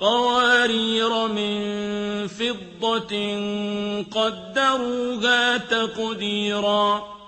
قَوَارِيرَ مِن فِضَّةٍ قَدَّرُوهَا تَقْدِيرًا